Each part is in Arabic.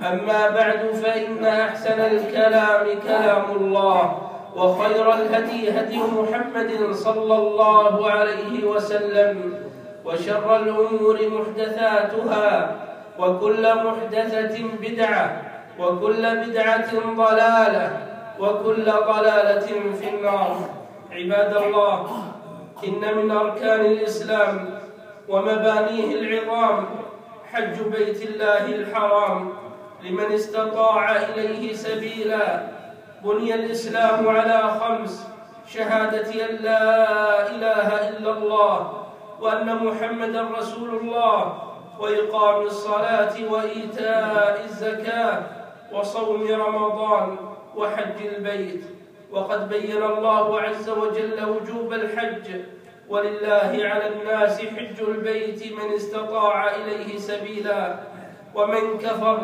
أما بعد فإن أحسن الكلام كلام الله وخير الهدي هدي محمد صلى الله عليه وسلم وشر الأمور محدثاتها وكل محدثة بدعة وكل بدعة ضلالة وكل ضلالة في النار. عباد الله إن من أركان الإسلام ومبانيه العظام حج بيت الله الحرام لمن استطاع إليه سبيلا. بني الإسلام على خمس شهادة أن لا إله إلا الله وأن محمدا رسول الله وإقام الصلاة وإيتاء الزكاة وصوم رمضان وحج البيت. وقد بين الله عز وجل وجوب الحج. ولله على الناس حج البيت من استطاع إليه سبيلا. ومن كفر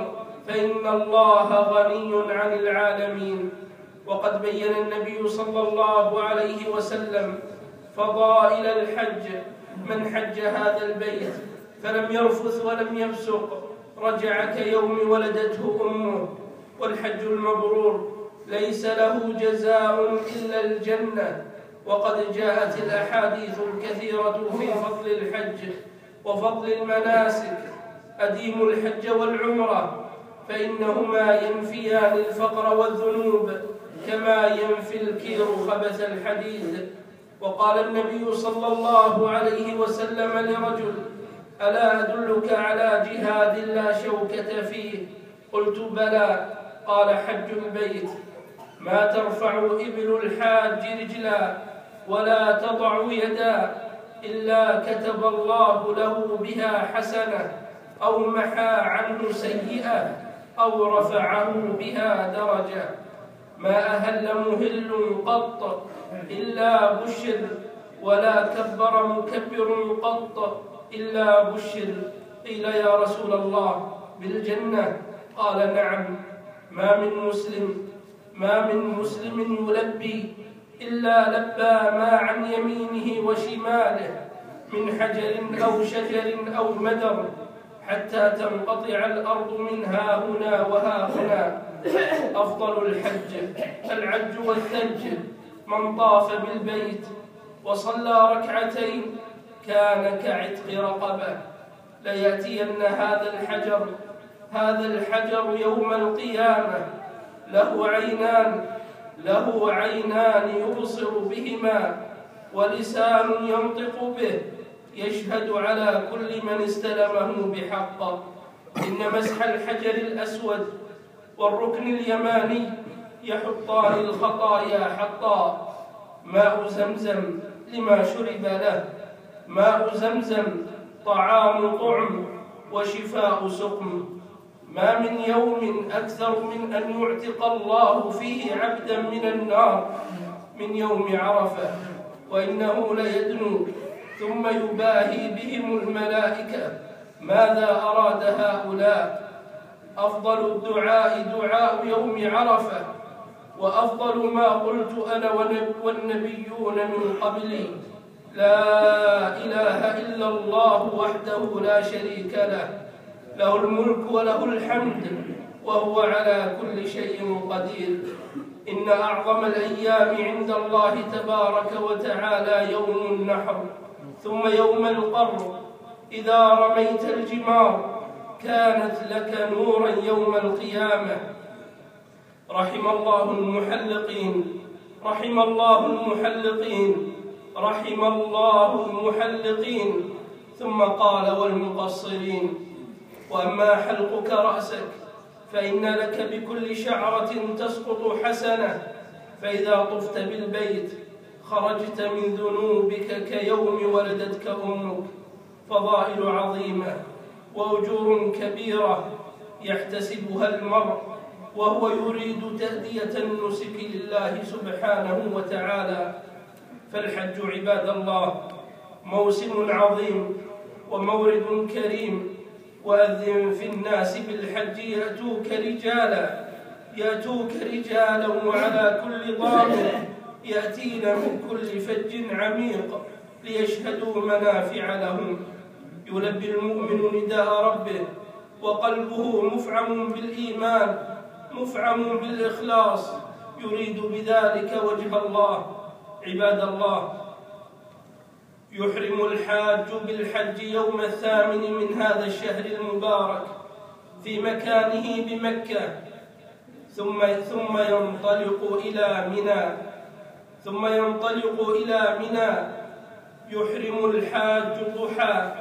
فإن الله غني عن العالمين. وقد بين النبي صلى الله عليه وسلم فضائل الحج من حج هذا البيت فلم يرفث ولم يفسق رجع كيوم ولدته أمه والحج المبرور ليس له جزاء إلا الجنة. وقد جاءت الأحاديث الكثيرة في فضل الحج وفضل المناسك اديموا الحج والعمرة فإنهما ينفيان الفقر والذنوب كما ينفي الكير خبث الحديد. وقال النبي صلى الله عليه وسلم لرجل ألا أدلك على جهاد لا شوكة فيه؟ قلت بلى. قال حج البيت. ما ترفع إبل الحاج رجلا ولا تضع يدا إلا كتب الله له بها حسنة أو محى عنه سيئة. أو رفعه بها درجة. ما أهل مهل قط إلا بشر ولا كبر مكبر قط إلا بشر. قيل يا رسول الله بالجنة؟ قال نعم. ما من مسلم ما من مسلم يلبي إلا لبى ما عن يمينه وشماله من حجر أو شجر أو مدر. حتى تنقطع الأرض من ها هنا وها هنا. أفضل الحج العج والثلج. من طاف بالبيت وصلى ركعتين كان كعتق رقبة. ليأتين هذا الحجر هذا الحجر يوم القيامة. له عينان له عينان يبصر بهما ولسان ينطق به. يشهد على كل من استلمه بحق. إن مسح الحجر الأسود والركن اليماني يحطان الخطايا حطا. ماء زمزم لما شرب له. ماء زمزم طعام طعم وشفاء سقم. ما من يوم أكثر من أن يعتق الله فيه عبدا من النار من يوم عرفة. وإنه ليدنو ثم يباهي بهم الملائكة. ماذا أراد هؤلاء؟ أفضل الدعاء دعاء يوم عرفة وأفضل ما قلت أنا والنبيون من قبلي. لا إله إلا الله وحده لا شريك له له الملك وله الحمد وهو على كل شيء قدير. إن أعظم الأيام عند الله تبارك وتعالى يوم النحر. ثم يوم القر إذا رميت الجمار كانت لك نورا يوم القيامة. رحم الله المحلقين رحم الله المحلقين رحم الله المحلقين. ثم قال والمقصرين وأما حلقك رأسك فإن لك بكل شعرة تسقط حسنة فإذا طفت بالبيت خرجت من ذنوبك كيوم ولدتك أمك فضائل عظيمة وأجور كبيرة يحتسبها المرء وهو يريد تأدية النسك لله سبحانه وتعالى. فالحج عباد الله موسم عظيم ومورد كريم وأذن في الناس بالحج يأتوك رجالا يأتوك رجالا وعلى كل ضامر يأتين من كل فج عميق ليشهدوا منافع لهم. يلبي المؤمن نداء ربه وقلبه مفعم بالإيمان مفعم بالإخلاص. يريد بذلك وجه الله عباد الله. يحرم الحاج بالحج يوم الثامن من هذا الشهر المبارك في مكانه بمكة ثم ثم ينطلق إلى منى. ثم ينطلق إلى منى. يحرم الحاج ضحى.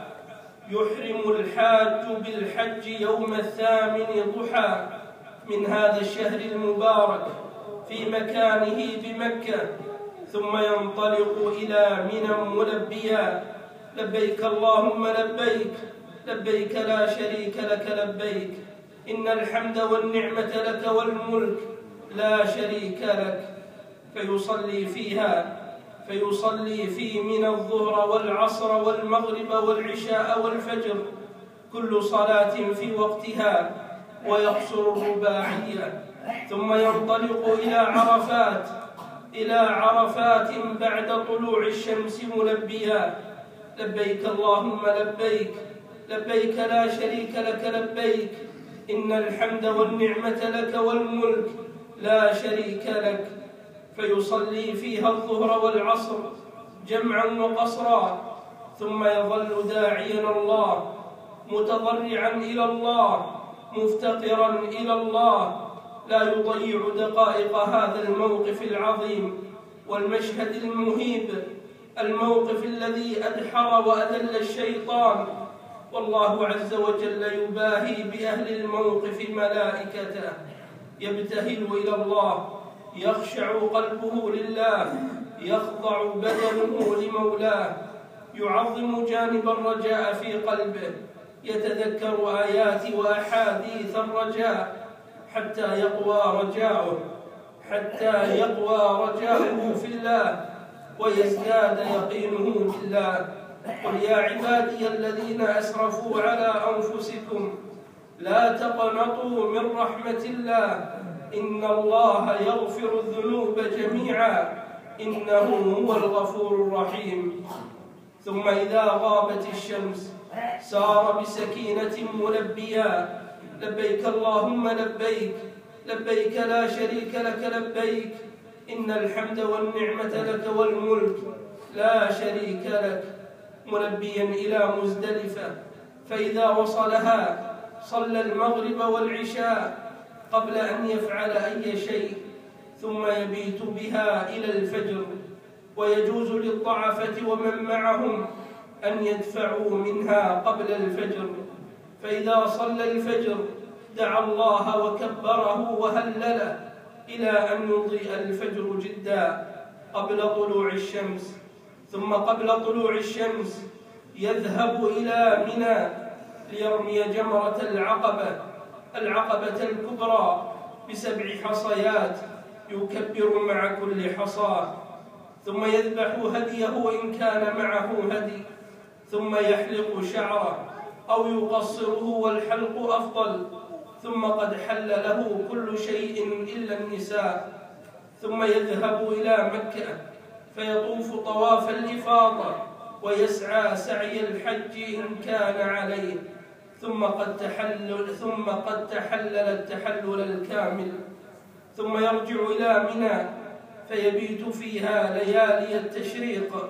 يحرم الحاج بالحج يوم الثامن ضحى. من هذا الشهر المبارك في مكانه بمكة. ثم ينطلق إلى منى ملبيا لبيك اللهم لبيك. لبيك لا شريك لك لبيك. إن الحمد والنعمة لك والملك. لا شريك لك. فيصلي فيها فيصلي في من الظهر والعصر والمغرب والعشاء والفجر كل صلاة في وقتها ويقصر الرباعية ثم ينطلق إلى عرفات إلى عرفات بعد طلوع الشمس ملبيا. لبيك اللهم لبيك لبيك لا شريك لك لبيك. إن الحمد والنعمة لك والملك لا شريك لك. فيصلي فيها الظهر والعصر جمعا وقصرا ثم يظل داعيا الله متضرعا إلى الله مفتقرا إلى الله. لا يضيع دقائق هذا الموقف العظيم والمشهد المهيب الموقف الذي أدحر وأذل الشيطان. والله عز وجل يباهي بأهل الموقف ملائكته يبتهل إلى الله. يخشع قلبه لله يخضع بدنه لمولاه يعظم جانب الرجاء في قلبه يتذكر آيات وأحاديث الرجاء حتى يقوى رجاؤه حتى يقوى رجاؤه في الله ويزداد يقينه بالله قل يا عبادي الذين أسرفوا على أنفسكم لا تقنطوا من رحمة الله. إن الله يغفر الذنوب جميعا. إنه هو الغفور الرحيم. ثم إذا غابت الشمس سار بسكينة ملبيا. لبيك اللهم لبيك. لبيك لا شريك لك لبيك. إن الحمد والنعمة لك والملك لا شريك لك. ملبيا إلى مزدلفة. فإذا وصلها صلى المغرب والعشاء. قبل أن يفعل أي شيء ثم يبيت بها إلى الفجر. ويجوز للضعفة ومن معهم أن يدفعوا منها قبل الفجر. فإذا صلى الفجر دعا الله وكبره وهلله إلى أن يضيء الفجر جدا قبل طلوع الشمس. ثم قبل طلوع الشمس يذهب إلى منى ليرمي جمرة العقبة. العقبة الكبرى بسبع حصيات يكبر مع كل حصاه ثم يذبح هديه إن كان معه هدي. ثم يحلق شعره أو يقصره والحلق أفضل. ثم قد حل له كل شيء إلا النساء. ثم يذهب إلى مكة فيطوف طواف الإفاضة ويسعى سعي الحج إن كان عليه. ثم قد تحلل ثم قد تحلل التحلل الكامل. ثم يرجع إلى منى فيبيت فيها ليالي التشريق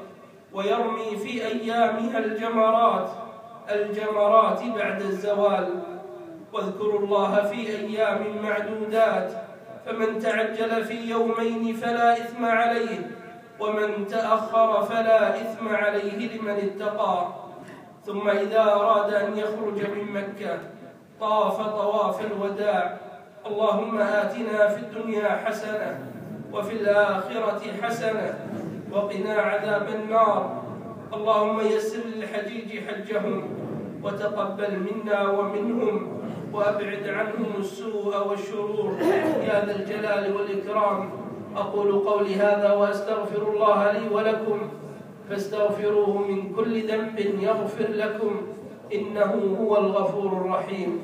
ويرمي في أيامها الجمرات الجمرات بعد الزوال. واذكروا الله في أيام معدودات فمن تعجل في يومين فلا إثم عليه ومن تأخر فلا إثم عليه لمن اتقى. ثم إذا أراد أن يخرج من مكة طاف طواف الوداع. اللهم آتنا في الدنيا حسنة وفي الآخرة حسنة وقنا عذاب النار. اللهم يسر للحجيج حجهم وتقبل منا ومنهم وأبعد عنهم السوء والشرور. يا ذا الجلال والإكرام. أقول قولي هذا وأستغفر الله لي ولكم. فاستغفروه من كل ذنب يغفر لكم إنه هو الغفور الرحيم.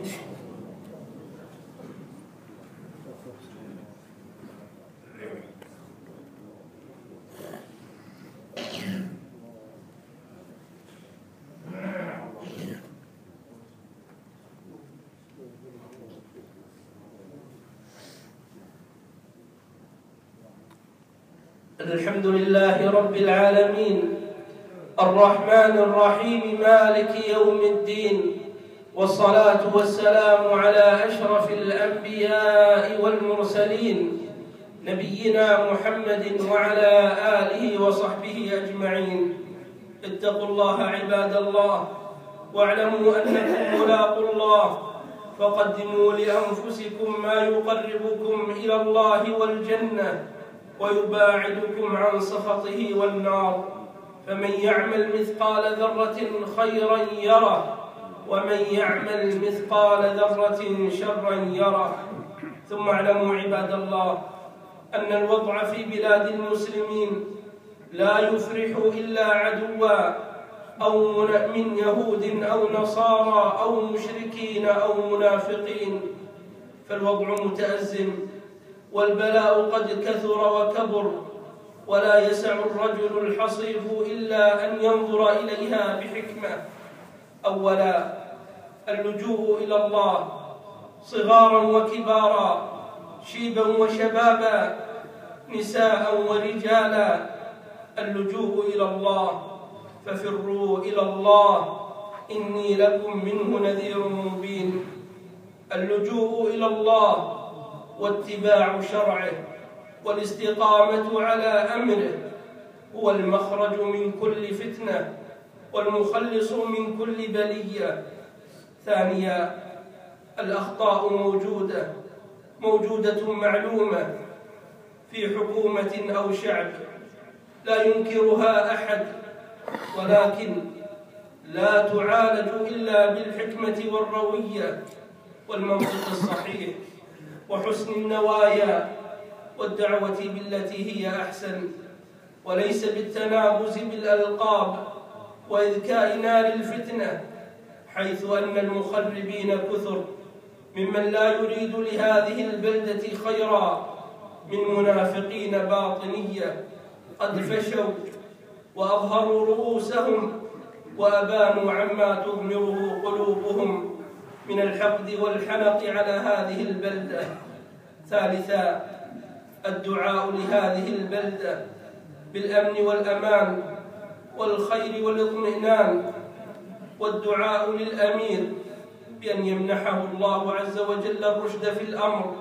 الحمد لله رب العالمين. الرحمن الرحيم مالك يوم الدين والصلاة والسلام على أشرف الأنبياء والمرسلين نبينا محمد وعلى آله وصحبه أجمعين. اتقوا الله عباد الله واعلموا أنكم ملاقوا الله فقدموا لأنفسكم ما يقربكم إلى الله والجنة ويباعدكم عن سخطه والنار. فمن يعمل مثقال ذرة خيرا يره ومن يعمل مثقال ذرة شرا يره. ثم اعلموا عباد الله أن الوضع في بلاد المسلمين لا يفرح إلا عدوا أو من يهود أو نصارى أو مشركين أو منافقين. فالوضع متأزم والبلاء قد كثر وكبر. ولا يسع الرجل الحصيف إلا أن ينظر إليها بحكمة. أولا اللجوء إلى الله صغارا وكبارا شيبا وشبابا نساء ورجالا. اللجوء إلى الله ففروا إلى الله إني لكم منه نذير مبين. اللجوء إلى الله واتباع شرعه. والاستقامة على أمره هو المخرج من كل فتنة والمخلص من كل بلية. ثانيا الأخطاء موجودة موجودة معلومة في حكومة أو شعب لا ينكرها أحد ولكن لا تعالج إلا بالحكمة والروية والمنطق الصحيح وحسن النوايا. والدعوة بالتي هي أحسن وليس بالتنابز بالألقاب وإذكاء نار الفتنة حيث أن المخربين كثر ممن لا يريد لهذه البلدة خيرا من منافقين باطنية قد فشوا وأظهروا رؤوسهم وأبانوا عما تضمره قلوبهم من الحقد والحنق على هذه البلدة. ثالثا الدعاء لهذه البلدة بالأمن والأمان والخير والإطمئنان والدعاء للأمير بأن يمنحه الله عز وجل الرشد في الأمر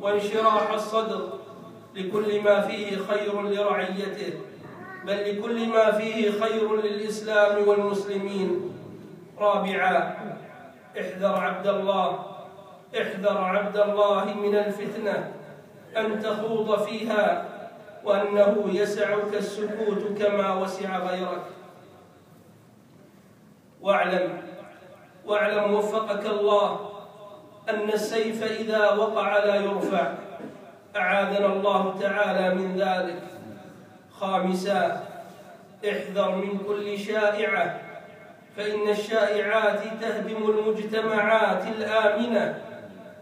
وانشراح الصدر لكل ما فيه خير لرعيته بل لكل ما فيه خير للإسلام والمسلمين. رابعا احذر عبد الله احذر عبد الله من الفتنة. أن تخوض فيها وأنه يسعك السكوت كما وسع غيرك. واعلم واعلم وفقك الله أن السيف إذا وقع لا يرفع. أعاذنا الله تعالى من ذلك. خامسا احذر من كل شائعة فإن الشائعات تهدم المجتمعات الآمنة.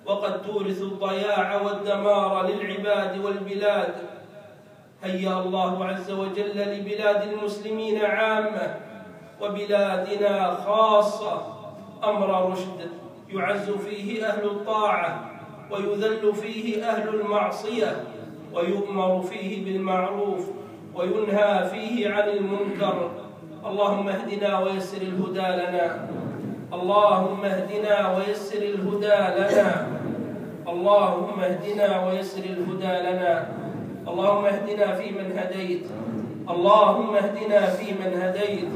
وقد تورث الضياع والدمار للعباد والبلاد. هيا الله عز وجل لبلاد المسلمين عامة وبلادنا خاصة. أمر رشد يعز فيه أهل الطاعة ويذل فيه أهل المعصية ويؤمر فيه بالمعروف وينهى فيه عن المنكر. اللهم اهدنا ويسر الهدى لنا. اللهم اهدنا ويسر الهدى لنا. اللهم اهدنا ويسر الهدى لنا. اللهم اهدنا فيمن هديت. اللهم اهدنا فيمن هديت.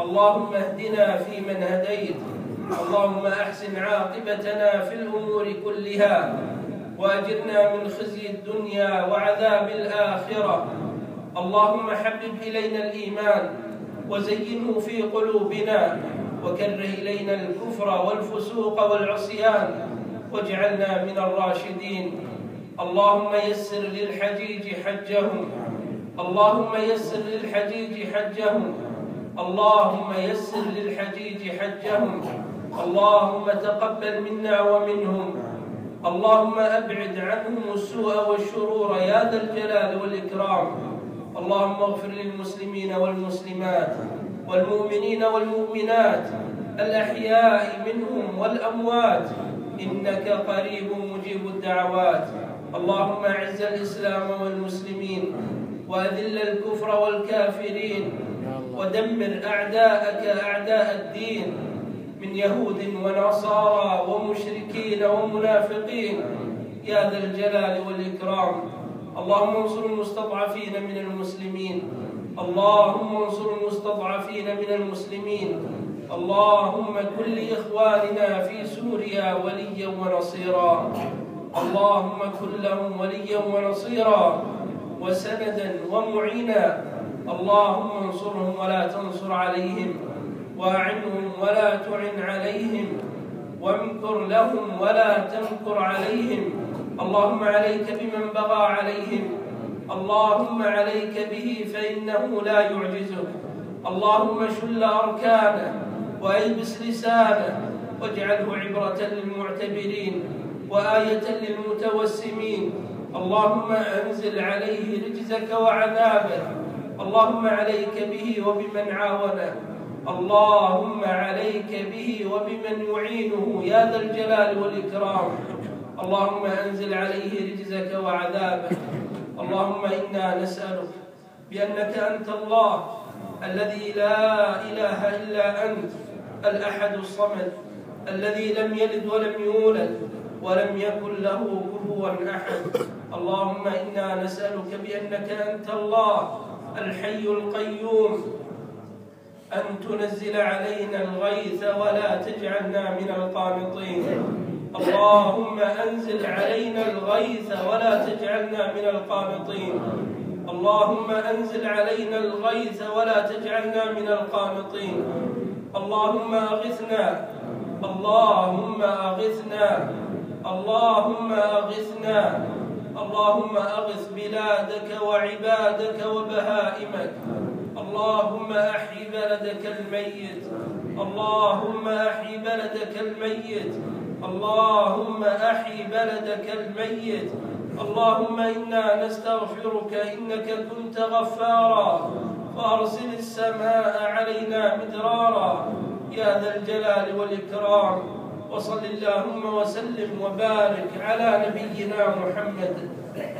اللهم اهدنا فيمن هديت. اللهم أحسن عاقبتنا في الأمور كلها. وأجرنا من خزي الدنيا وعذاب الآخرة. اللهم حبب إلينا الإيمان وزينه في قلوبنا. وكره إلينا الكفر والفسوق والعصيان. واجعلنا من الراشدين. اللهم يسر للحجيج حجهم. اللهم يسر للحجيج حجهم. اللهم يسر للحجيج حجهم. اللهم تقبل منا ومنهم. اللهم أبعد عنهم السوء والشرور يا ذا الجلال والإكرام. اللهم اغفر للمسلمين والمسلمات والمؤمنين والمؤمنات الأحياء منهم والأموات إنك قريب مجيب الدعوات. اللهم أعز الإسلام والمسلمين وأذل الكفر والكافرين ودمر أعداءك أعداء الدين. من يهود ونصارى ومشركين ومنافقين. يا ذا الجلال والإكرام. اللهم انصر المستضعفين من المسلمين. اللهم انصر المستضعفين من المسلمين. اللهم كن لإخواننا في سوريا وليا ونصيرا. اللهم كن لهم وليا ونصيرا وسندا ومعينا. اللهم انصرهم ولا تنصر عليهم وأعنهم ولا تعن عليهم وامكر لهم ولا تمكر عليهم. اللهم عليك بمن بغى عليهم. اللهم عليك به فإنه لا يعجزك اللهم شل أركانه. والبس لسانه واجعله عبرة للمعتبرين وآية للمتوسمين. اللهم أنزل عليه رجزك وعذابك اللهم عليك به وبمن عاونه. اللهم عليك به وبمن يعينه. يا ذا الجلال والإكرام. اللهم أنزل عليه رجزك وعذابك اللهم إنا نسألك بأنك أنت الله الذي لا إله إلا أنت الأحد الصمد الذي لم يلد ولم يولد ولم يكن له كفوا أحد. اللهم إنا نسألك بأنك أنت الله الحي القيوم. أن تنزل علينا الغيث ولا تجعلنا من القانطين. اللهم أنزل علينا الغيث ولا تجعلنا من القانطين. اللهم أنزل علينا الغيث ولا تجعلنا من القانطين. اللهم أغثنا. اللهم أغثنا. اللهم أغثنا. اللهم أغث بلادك وعبادك وبهائمك. اللهم أحي بلدك الميت. اللهم أحي بلدك الميت. اللهم أحي بلدك الميت. اللهم إنا نستغفرك إنك كنت غفارا. وأرسل السماء علينا مدرارا يا ذا الجلال والإكرام. وصل اللهم وسلم وبارك على نبينا محمد.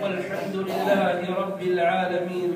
والحمد لله رب العالمين.